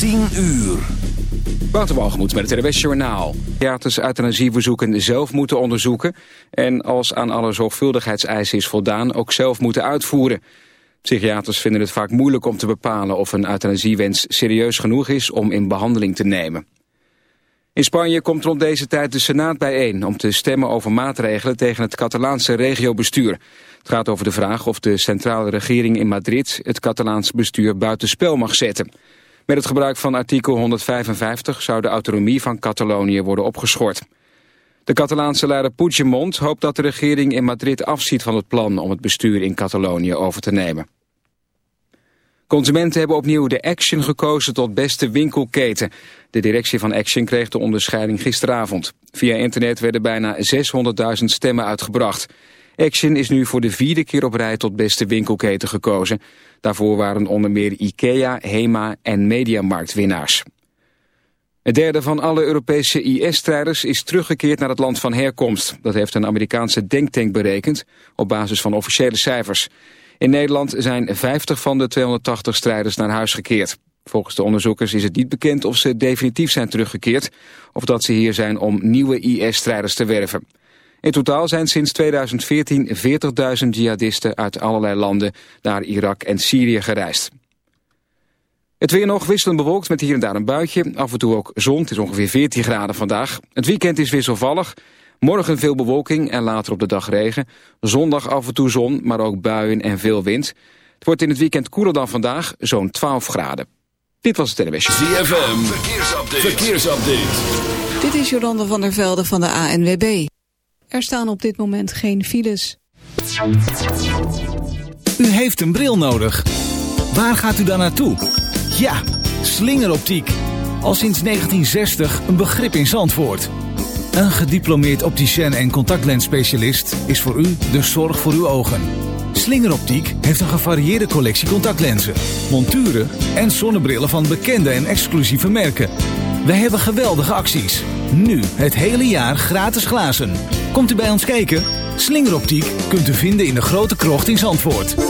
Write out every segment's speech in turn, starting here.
10 uur. Wouter met het RWS Journaal. Psychiaters euthanasieverzoeken zelf moeten onderzoeken... en als aan alle zorgvuldigheidseisen is voldaan ook zelf moeten uitvoeren. Psychiaters vinden het vaak moeilijk om te bepalen of een euthanasiewens serieus genoeg is om in behandeling te nemen. In Spanje komt rond deze tijd de Senaat bijeen om te stemmen over maatregelen tegen het Catalaanse regiobestuur. Het gaat over de vraag of de centrale regering in Madrid het Catalaanse bestuur buitenspel mag zetten. Met het gebruik van artikel 155 zou de autonomie van Catalonië worden opgeschort. De Catalaanse leider Puigdemont hoopt dat de regering in Madrid afziet van het plan om het bestuur in Catalonië over te nemen. Consumenten hebben opnieuw de Action gekozen tot beste winkelketen. De directie van Action kreeg de onderscheiding gisteravond. Via internet werden bijna 600.000 stemmen uitgebracht. Action is nu voor de vierde keer op rij tot beste winkelketen gekozen. Daarvoor waren onder meer IKEA, HEMA en Mediamarkt winnaars. Een derde van alle Europese IS-strijders is teruggekeerd naar het land van herkomst. Dat heeft een Amerikaanse denktank berekend op basis van officiële cijfers. In Nederland zijn 50 van de 280 strijders naar huis gekeerd. Volgens de onderzoekers is het niet bekend of ze definitief zijn teruggekeerd... of dat ze hier zijn om nieuwe IS-strijders te werven. In totaal zijn sinds 2014 40.000 jihadisten uit allerlei landen naar Irak en Syrië gereisd. Het weer nog wisselend bewolkt met hier en daar een buitje. Af en toe ook zon, het is ongeveer 14 graden vandaag. Het weekend is wisselvallig. Morgen veel bewolking en later op de dag regen. Zondag af en toe zon, maar ook buien en veel wind. Het wordt in het weekend koeler dan vandaag, zo'n 12 graden. Dit was het televisie. ZFM, verkeersupdate. verkeersupdate. Dit is Jolande van der Velde van de ANWB. Er staan op dit moment geen files. U heeft een bril nodig. Waar gaat u dan naartoe? Ja, slingeroptiek. Al sinds 1960 een begrip in Zandvoort. Een gediplomeerd opticien en contactlensspecialist is voor u de zorg voor uw ogen. Slingeroptiek heeft een gevarieerde collectie contactlenzen, monturen en zonnebrillen van bekende en exclusieve merken. Wij hebben geweldige acties. Nu het hele jaar gratis glazen. Komt u bij ons kijken? Slingeroptiek kunt u vinden in de grote krocht in Zandvoort.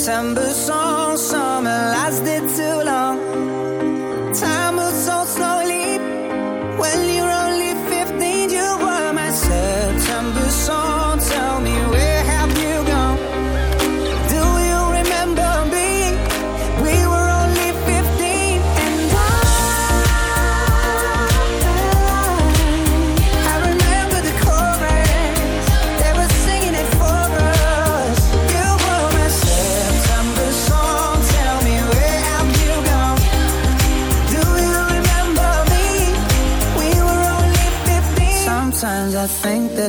September song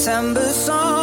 September song,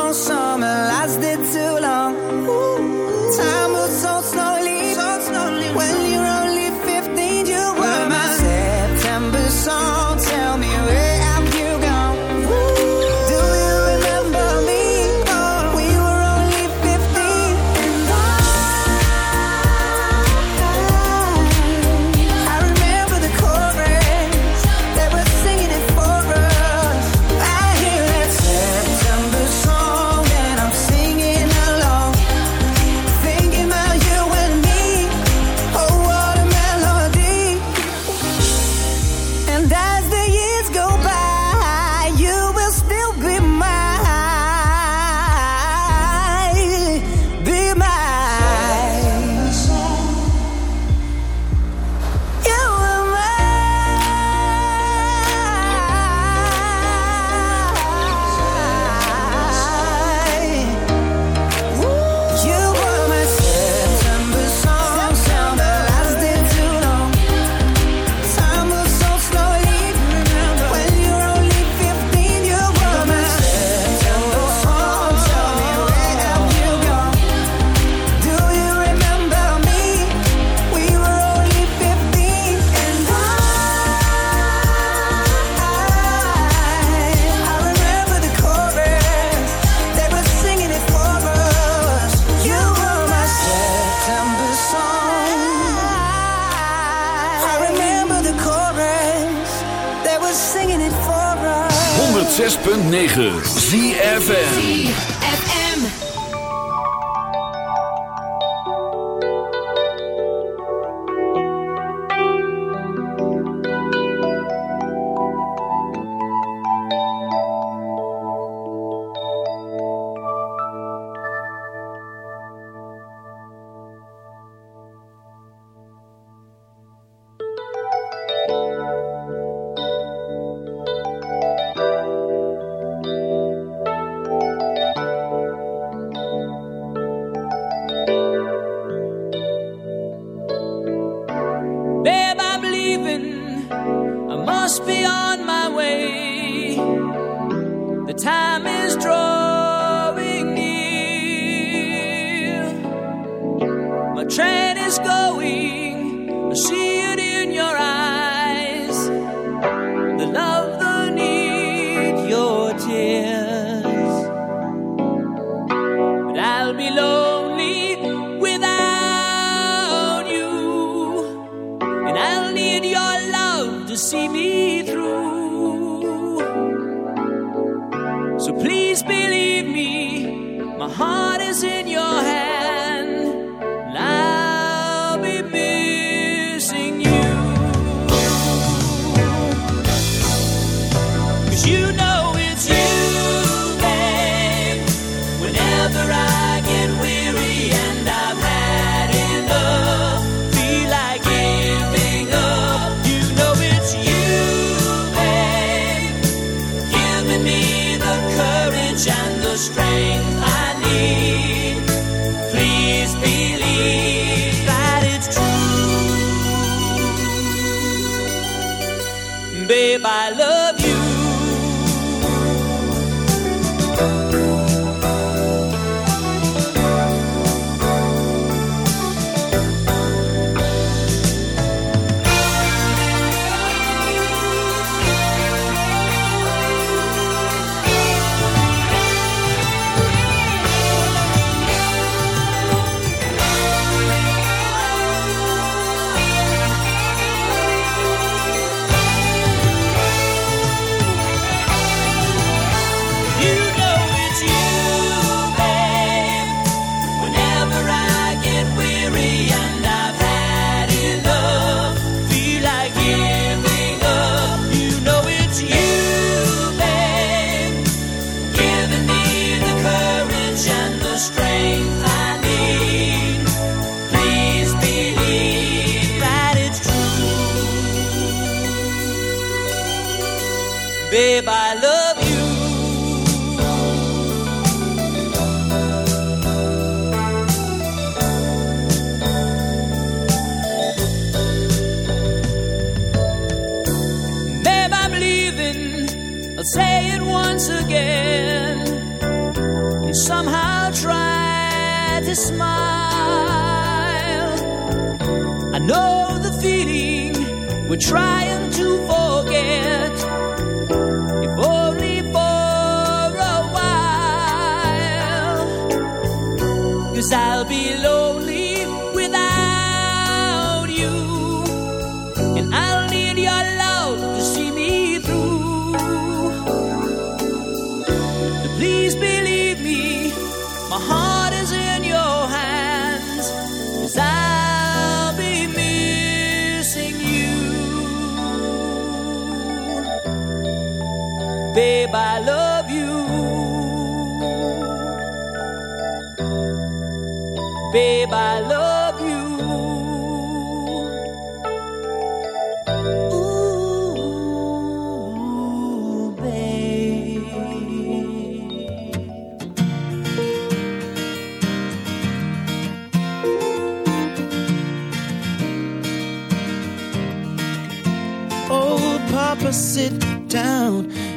babe, I love you. Babe, I love you. Ooh, babe. Oh, Papa, sit down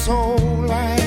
soul like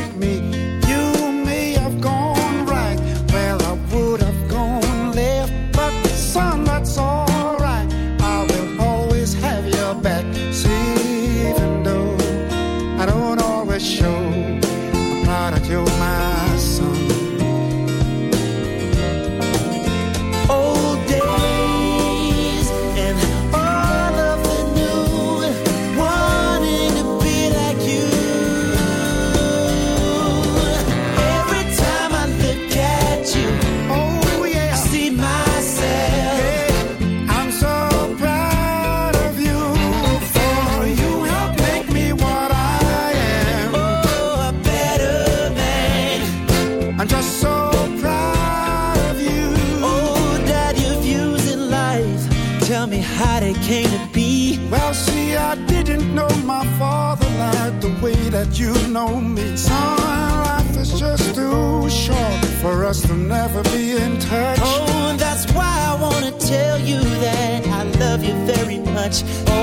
much.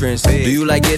Make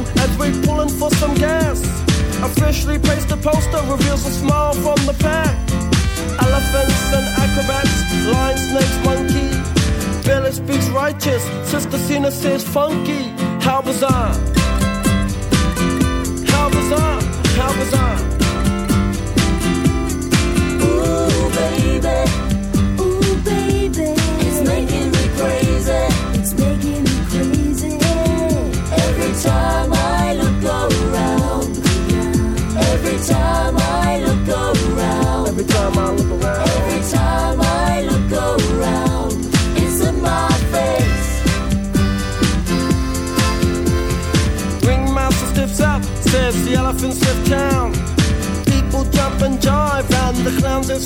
As we're pulling for some gas. Officially placed a poster reveals a smile from the pack. Elephants and acrobats, lion, snakes, monkey. Billy speaks righteous, Sister Cena says funky. How bizarre!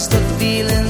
was the feeling